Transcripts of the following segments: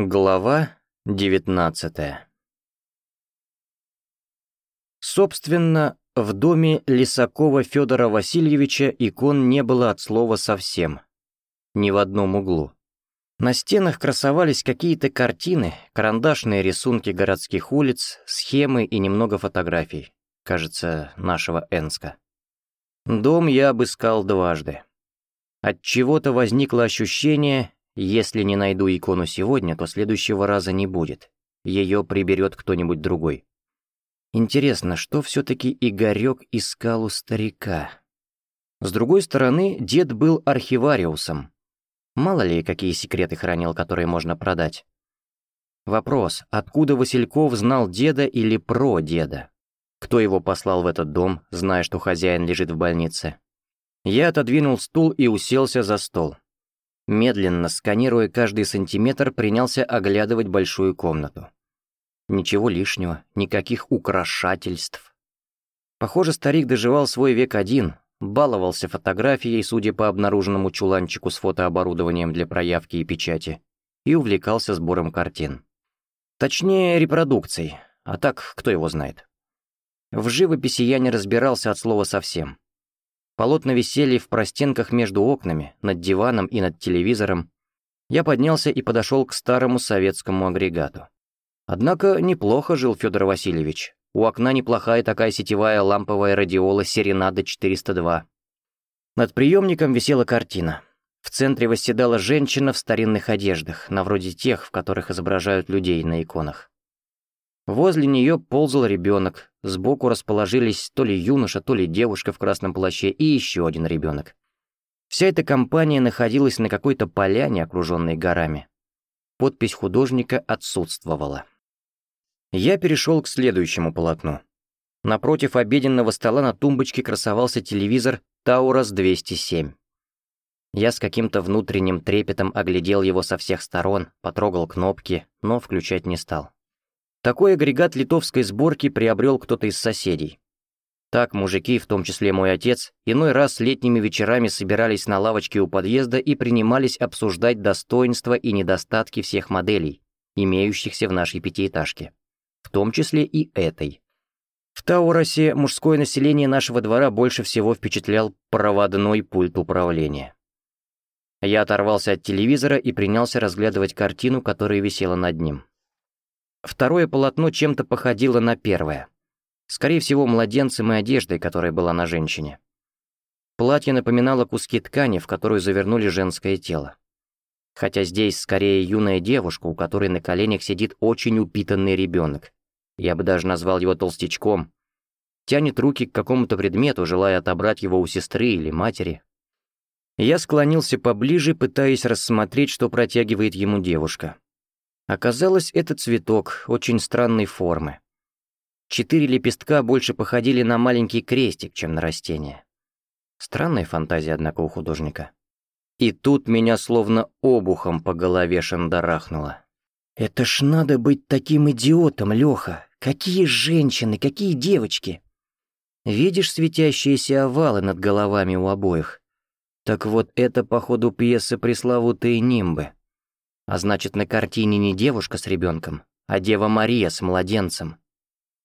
Глава девятнадцатая Собственно, в доме Лисакова Федора Васильевича икон не было от слова совсем. Ни в одном углу. На стенах красовались какие-то картины, карандашные рисунки городских улиц, схемы и немного фотографий, кажется, нашего Энска. Дом я обыскал дважды. От чего-то возникло ощущение, если не найду икону сегодня, то следующего раза не будет. Ее приберет кто-нибудь другой. Интересно, что все-таки Игорек искал у старика? С другой стороны, дед был архивариусом. Мало ли, какие секреты хранил, которые можно продать. Вопрос, откуда Васильков знал деда или про деда? Кто его послал в этот дом, зная, что хозяин лежит в больнице? Я отодвинул стул и уселся за стол. Медленно, сканируя каждый сантиметр, принялся оглядывать большую комнату. Ничего лишнего, никаких украшательств. Похоже, старик доживал свой век один, баловался фотографией, судя по обнаруженному чуланчику с фотооборудованием для проявки и печати, и увлекался сбором картин. Точнее, репродукцией, а так, кто его знает. В живописи я не разбирался от слова совсем. Полотна висели в простенках между окнами, над диваном и над телевизором. Я поднялся и подошел к старому советскому агрегату. Однако неплохо жил Федор Васильевич. У окна неплохая такая сетевая ламповая радиола «Серенада 402». Над приемником висела картина. В центре восседала женщина в старинных одеждах, на вроде тех, в которых изображают людей на иконах. Возле нее ползал ребенок, сбоку расположились то ли юноша, то ли девушка в красном плаще и еще один ребенок. Вся эта компания находилась на какой-то поляне, окруженной горами. Подпись художника отсутствовала. Я перешел к следующему полотну. Напротив обеденного стола на тумбочке красовался телевизор Таурас 207. Я с каким-то внутренним трепетом оглядел его со всех сторон, потрогал кнопки, но включать не стал. Такой агрегат литовской сборки приобрел кто-то из соседей. Так мужики, в том числе мой отец, иной раз летними вечерами собирались на лавочке у подъезда и принимались обсуждать достоинства и недостатки всех моделей, имеющихся в нашей пятиэтажке. В том числе и этой. В Тауросе мужское население нашего двора больше всего впечатлял проводной пульт управления. Я оторвался от телевизора и принялся разглядывать картину, которая висела над ним. Второе полотно чем-то походило на первое. Скорее всего, младенцем и одеждой, которая была на женщине. Платье напоминало куски ткани, в которую завернули женское тело. Хотя здесь скорее юная девушка, у которой на коленях сидит очень упитанный ребенок. Я бы даже назвал его толстячком. Тянет руки к какому-то предмету, желая отобрать его у сестры или матери. Я склонился поближе, пытаясь рассмотреть, что протягивает ему девушка. Оказалось, это цветок очень странной формы. Четыре лепестка больше походили на маленький крестик, чем на растение. Странная фантазия, однако, у художника. И тут меня словно обухом по голове шандарахнуло. «Это ж надо быть таким идиотом, Лёха! Какие женщины, какие девочки!» Видишь светящиеся овалы над головами у обоих? Так вот это, походу, пьеса пресловутые нимбы. А значит, на картине не девушка с ребенком, а Дева Мария с младенцем.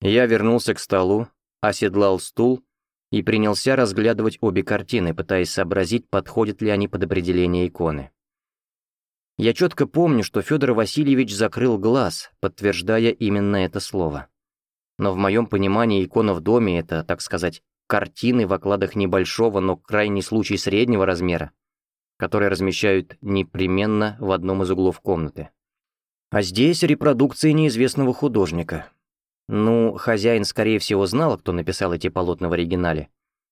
Я вернулся к столу, оседлал стул и принялся разглядывать обе картины, пытаясь сообразить, подходят ли они под определение иконы. Я четко помню, что Федор Васильевич закрыл глаз, подтверждая именно это слово. Но в моем понимании икона в доме — это, так сказать, картины в окладах небольшого, но крайний случай среднего размера, которые размещают непременно в одном из углов комнаты. А здесь репродукции неизвестного художника. Ну, хозяин, скорее всего, знал, кто написал эти полотна в оригинале.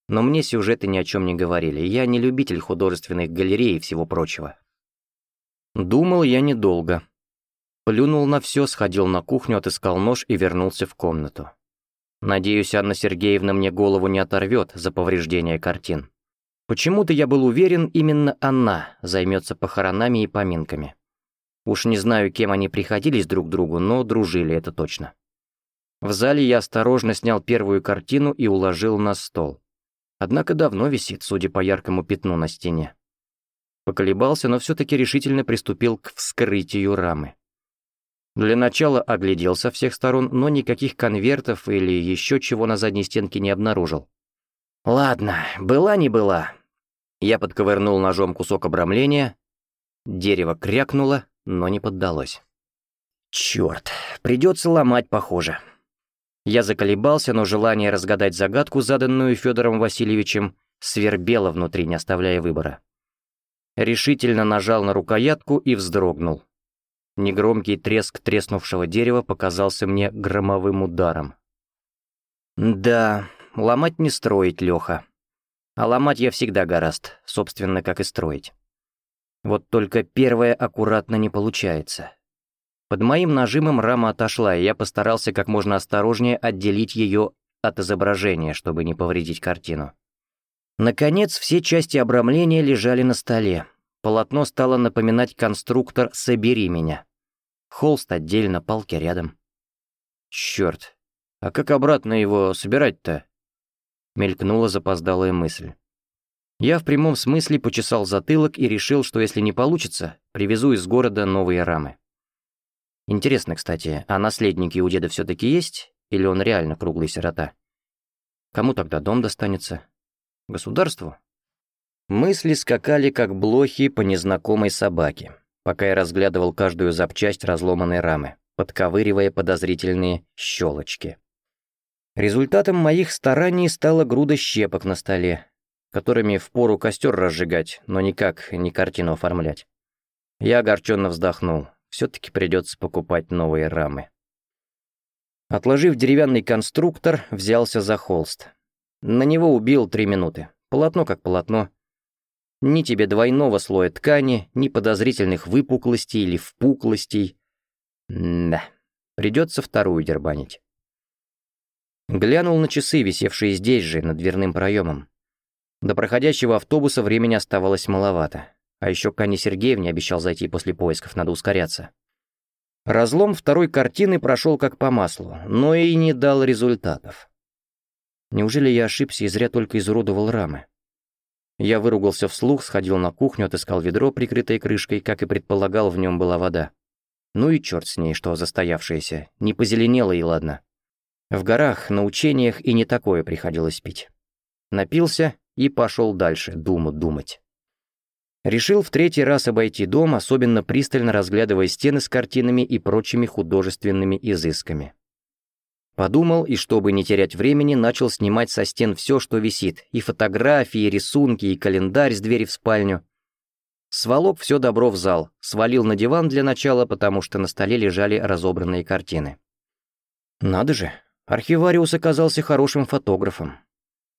Но мне сюжеты ни о чем не говорили, я не любитель художественных галерей и всего прочего. Думал я недолго. Плюнул на все, сходил на кухню, отыскал нож и вернулся в комнату. Надеюсь, Анна Сергеевна мне голову не оторвет за повреждение картин. Почему-то я был уверен, именно она займется похоронами и поминками. Уж не знаю, кем они приходились друг другу, но дружили, это точно. В зале я осторожно снял первую картину и уложил на стол. Однако давно висит, судя по яркому пятну на стене. Поколебался, но все-таки решительно приступил к вскрытию рамы. Для начала оглядел со всех сторон, но никаких конвертов или еще чего на задней стенке не обнаружил. «Ладно, была не была». Я подковырнул ножом кусок обрамления. Дерево крякнуло, но не поддалось. «Черт, придется ломать, похоже». Я заколебался, но желание разгадать загадку, заданную Федором Васильевичем, свербело внутри, не оставляя выбора. Решительно нажал на рукоятку и вздрогнул. Негромкий треск треснувшего дерева показался мне громовым ударом. «Да, ломать не строить, Леха. А ломать я всегда гораст, собственно, как и строить. Вот только первое аккуратно не получается. Под моим нажимом рама отошла, и я постарался как можно осторожнее отделить ее от изображения, чтобы не повредить картину. Наконец, все части обрамления лежали на столе. Полотно стало напоминать конструктор «Собери меня». Холст отдельно, палки рядом. Черт, а как обратно его собирать-то? Мелькнула запоздалая мысль. Я в прямом смысле почесал затылок и решил, что если не получится, привезу из города новые рамы. Интересно, кстати, а наследники у деда все таки есть, или он реально круглый сирота? Кому тогда дом достанется? Государству? Мысли скакали, как блохи по незнакомой собаке, пока я разглядывал каждую запчасть разломанной рамы, подковыривая подозрительные щелочки. Результатом моих стараний стала груда щепок на столе, которыми впору костер разжигать, но никак не картину оформлять. Я огорченно вздохнул. Все-таки придется покупать новые рамы. Отложив деревянный конструктор, взялся за холст. На него убил три минуты. Полотно как полотно. Ни тебе двойного слоя ткани, ни подозрительных выпуклостей или впуклостей. Да, придется вторую дербанить. Глянул на часы, висевшие здесь же, над дверным проемом. До проходящего автобуса времени оставалось маловато. А еще к Анне Сергеевне обещал зайти после поисков, надо ускоряться. Разлом второй картины прошел как по маслу, но и не дал результатов. Неужели я ошибся и зря только изуродовал рамы? Я выругался вслух, сходил на кухню, отыскал ведро, прикрытое крышкой, как и предполагал, в нем была вода. Ну и черт с ней, что застоявшееся, не позеленело и ладно. В горах, на учениях и не такое приходилось пить. Напился и пошел дальше, думу думать. Решил в третий раз обойти дом, особенно пристально разглядывая стены с картинами и прочими художественными изысками. Подумал, и чтобы не терять времени, начал снимать со стен все, что висит, и фотографии, и рисунки, и календарь с двери в спальню. Сволок все добро в зал, свалил на диван для начала, потому что на столе лежали разобранные картины. Надо же, архивариус оказался хорошим фотографом.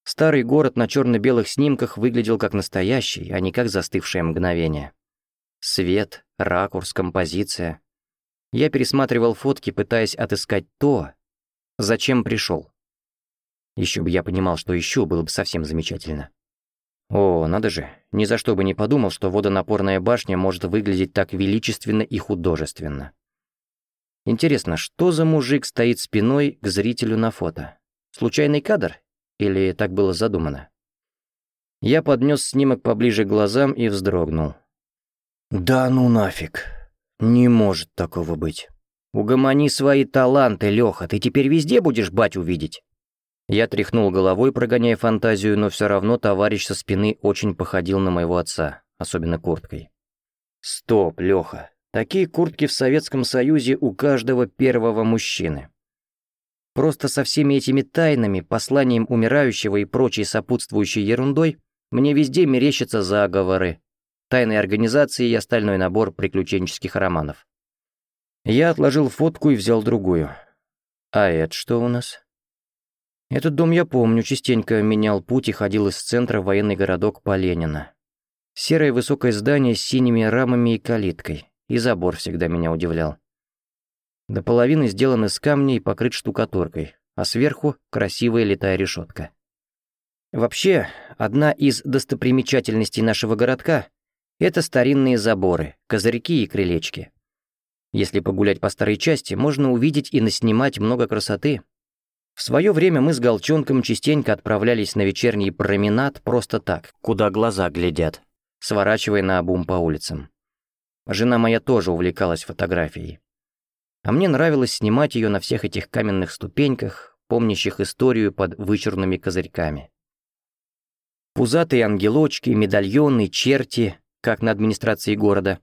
Старый город на черно-белых снимках выглядел как настоящий, а не как застывшее мгновение. Свет, ракурс, композиция. Я пересматривал фотки, пытаясь отыскать то, Зачем пришел? Еще бы я понимал, что ищу, было бы совсем замечательно. О, надо же, ни за что бы не подумал, что водонапорная башня может выглядеть так величественно и художественно. Интересно, что за мужик стоит спиной к зрителю на фото? Случайный кадр? Или так было задумано? Я поднес снимок поближе к глазам и вздрогнул. «Да ну нафиг! Не может такого быть!» «Угомони свои таланты, Леха, ты теперь везде будешь бать увидеть». Я тряхнул головой, прогоняя фантазию, но все равно товарищ со спины очень походил на моего отца, особенно курткой. «Стоп, Леха, такие куртки в Советском Союзе у каждого первого мужчины. Просто со всеми этими тайнами, посланием умирающего и прочей сопутствующей ерундой мне везде мерещатся заговоры, тайные организации и остальной набор приключенческих романов. Я отложил фотку и взял другую. А это что у нас? Этот дом я помню, частенько менял путь и ходил из центра в военный городок Поленина. Серое высокое здание с синими рамами и калиткой, и забор всегда меня удивлял. До половины сделан из камня и покрыт штукатуркой, а сверху красивая летая решетка. Вообще, одна из достопримечательностей нашего городка — это старинные заборы, козырьки и крылечки. Если погулять по старой части, можно увидеть и наснимать много красоты. В свое время мы с Голчонком частенько отправлялись на вечерний променад просто так, куда глаза глядят, сворачивая на обум по улицам. Жена моя тоже увлекалась фотографией. А мне нравилось снимать ее на всех этих каменных ступеньках, помнящих историю под вычурными козырьками. Пузатые ангелочки, медальоны, черти, как на администрации города.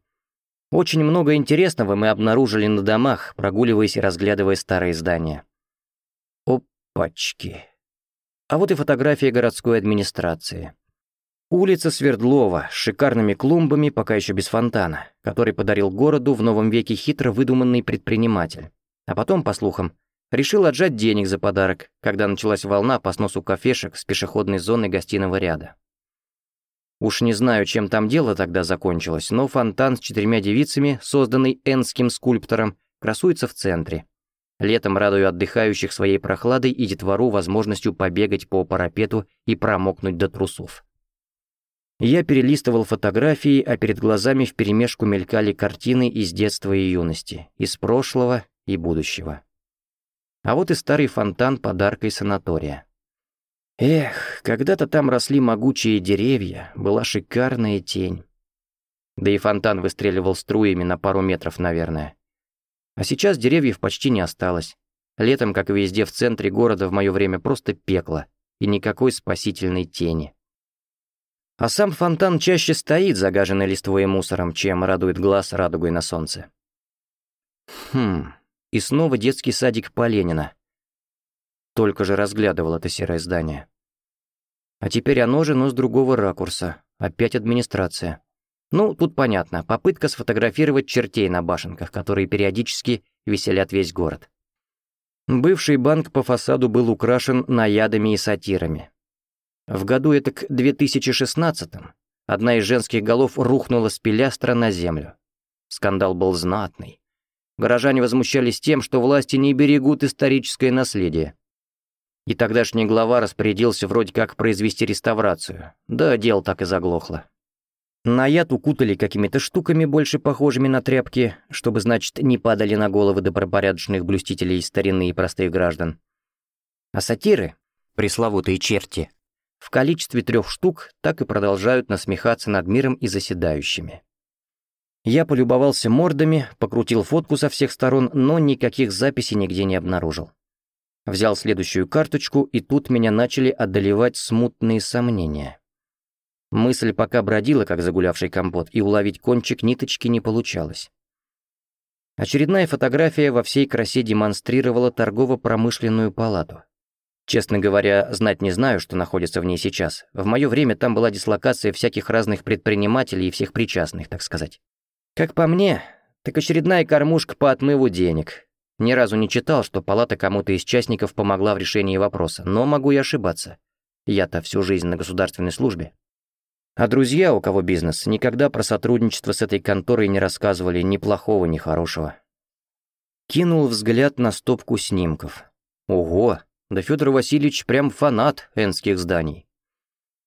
Очень много интересного мы обнаружили на домах, прогуливаясь и разглядывая старые здания. Опачки. А вот и фотография городской администрации. Улица Свердлова с шикарными клумбами, пока еще без фонтана, который подарил городу в новом веке хитро выдуманный предприниматель. А потом, по слухам, решил отжать денег за подарок, когда началась волна по сносу кафешек с пешеходной зоны гостиного ряда. Уж не знаю, чем там дело тогда закончилось, но фонтан с четырьмя девицами, созданный энским скульптором, красуется в центре. Летом радуя отдыхающих своей прохладой и детвору возможностью побегать по парапету и промокнуть до трусов. Я перелистывал фотографии, а перед глазами вперемешку мелькали картины из детства и юности, из прошлого и будущего. А вот и старый фонтан подарка санатория. Эх, когда-то там росли могучие деревья, была шикарная тень. Да и фонтан выстреливал струями на пару метров, наверное. А сейчас деревьев почти не осталось. Летом, как и везде в центре города в мое время, просто пекло, и никакой спасительной тени. А сам фонтан чаще стоит, загаженный листвой и мусором, чем радует глаз радугой на солнце. Хм, и снова детский садик Поленина. Только же разглядывал это серое здание. А теперь оно же, но с другого ракурса. Опять администрация. Ну, тут понятно, попытка сфотографировать чертей на башенках, которые периодически веселят весь город. Бывший банк по фасаду был украшен наядами и сатирами. В году это к 2016-м одна из женских голов рухнула с пилястра на землю. Скандал был знатный. Горожане возмущались тем, что власти не берегут историческое наследие. И тогдашний глава распорядился вроде как произвести реставрацию. Да, дело так и заглохло. Наяд укутали какими-то штуками, больше похожими на тряпки, чтобы, значит, не падали на головы добропорядочных блюстителей старины и простых граждан. А сатиры, пресловутые черти, в количестве трех штук так и продолжают насмехаться над миром и заседающими. Я полюбовался мордами, покрутил фотку со всех сторон, но никаких записей нигде не обнаружил. Взял следующую карточку, и тут меня начали одолевать смутные сомнения. Мысль пока бродила, как загулявший компот, и уловить кончик ниточки не получалось. Очередная фотография во всей красе демонстрировала торгово-промышленную палату. Честно говоря, знать не знаю, что находится в ней сейчас. В мое время там была дислокация всяких разных предпринимателей и всех причастных, так сказать. Как по мне, так очередная кормушка по отмыву денег. Ни разу не читал, что палата кому-то из частников помогла в решении вопроса, но могу и ошибаться. Я-то всю жизнь на государственной службе. А друзья, у кого бизнес, никогда про сотрудничество с этой конторой не рассказывали ни плохого, ни хорошего. Кинул взгляд на стопку снимков. Ого, да Федор Васильевич прям фанат энских зданий.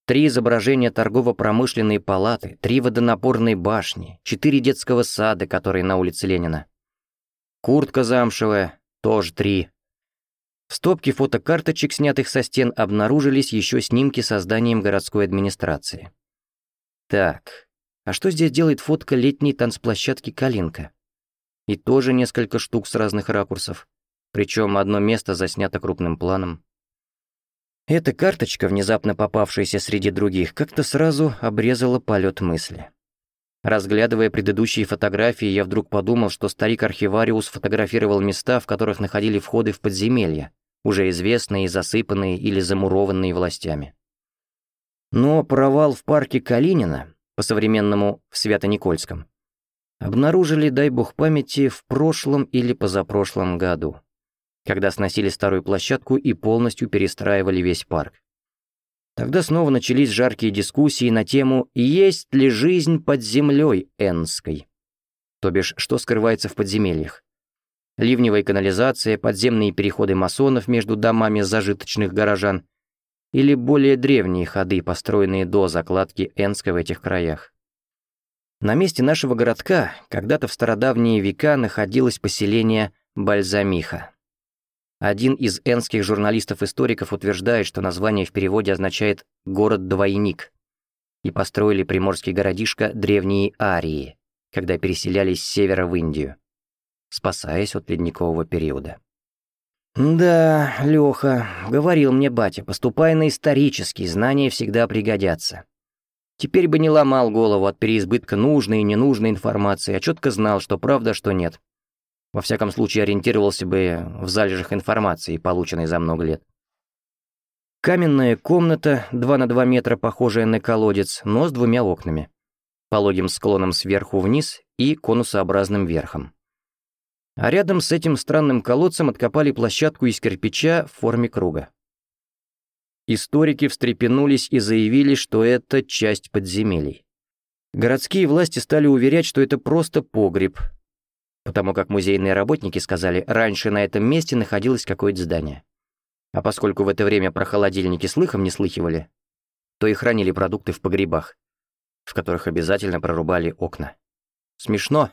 Три изображения торгово-промышленной палаты, три водонапорные башни, четыре детского сада, которые на улице Ленина. Куртка замшевая, тоже три. В стопке фотокарточек, снятых со стен, обнаружились еще снимки со зданием городской администрации. Так, а что здесь делает фотка летней танцплощадки «Калинка»? И тоже несколько штук с разных ракурсов причем одно место заснято крупным планом. Эта карточка, внезапно попавшаяся среди других, как-то сразу обрезала полет мысли. Разглядывая предыдущие фотографии, я вдруг подумал, что старик-архивариус фотографировал места, в которых находили входы в подземелья, уже известные, засыпанные или замурованные властями. Но провал в парке Калинина, по-современному в Свято-Никольском, обнаружили, дай бог памяти, в прошлом или позапрошлом году когда сносили старую площадку и полностью перестраивали весь парк. Тогда снова начались жаркие дискуссии на тему «Есть ли жизнь под землей Энской?» То бишь, что скрывается в подземельях. Ливневая канализация, подземные переходы масонов между домами зажиточных горожан или более древние ходы, построенные до закладки Энска в этих краях. На месте нашего городка когда-то в стародавние века находилось поселение Бальзамиха. Один из энских журналистов-историков утверждает, что название в переводе означает «город-двойник», и построили приморский городишко древние арии, когда переселялись с севера в Индию. спасаясь от ледникового периода. «Да, Леха, говорил мне батя, поступай на исторические, знания всегда пригодятся. Теперь бы не ломал голову от переизбытка нужной и ненужной информации, а четко знал, что правда, что нет. Во всяком случае, ориентировался бы в залежах информации, полученной за много лет. Каменная комната, 2 на 2 метра, похожая на колодец, но с двумя окнами. Пологим склоном сверху вниз и конусообразным верхом. А рядом с этим странным колодцем откопали площадку из кирпича в форме круга. Историки встрепенулись и заявили, что это часть подземелий. Городские власти стали уверять, что это просто погреб, потому как музейные работники сказали, раньше на этом месте находилось какое-то здание. А поскольку в это время про холодильники слыхом не слыхивали, то и хранили продукты в погребах, в которых обязательно прорубали окна. Смешно.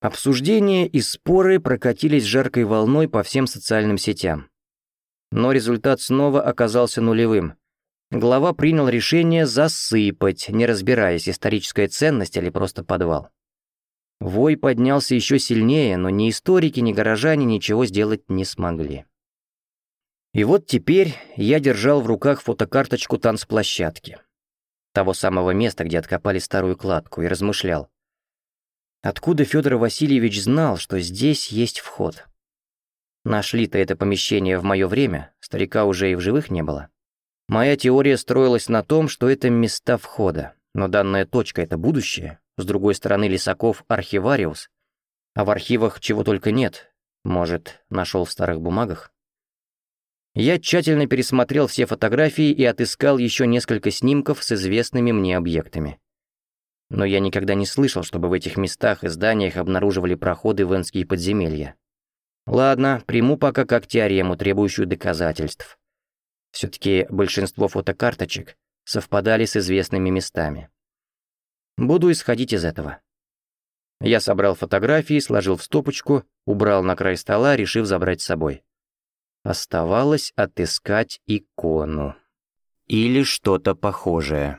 Обсуждения и споры прокатились жаркой волной по всем социальным сетям. Но результат снова оказался нулевым. Глава принял решение засыпать, не разбираясь, историческая ценность или просто подвал. Вой поднялся еще сильнее, но ни историки, ни горожане ничего сделать не смогли. И вот теперь я держал в руках фотокарточку танцплощадки. Того самого места, где откопали старую кладку, и размышлял. Откуда Федор Васильевич знал, что здесь есть вход? Нашли-то это помещение в мое время, старика уже и в живых не было. Моя теория строилась на том, что это места входа, но данная точка — это будущее. С другой стороны, Лисаков — архивариус, а в архивах чего только нет. Может, нашел в старых бумагах? Я тщательно пересмотрел все фотографии и отыскал еще несколько снимков с известными мне объектами. Но я никогда не слышал, чтобы в этих местах и зданиях обнаруживали проходы в инские подземелья. Ладно, приму пока как теорему, требующую доказательств. Все-таки большинство фотокарточек совпадали с известными местами. Буду исходить из этого. Я собрал фотографии, сложил в стопочку, убрал на край стола, решив забрать с собой. Оставалось отыскать икону. Или что-то похожее.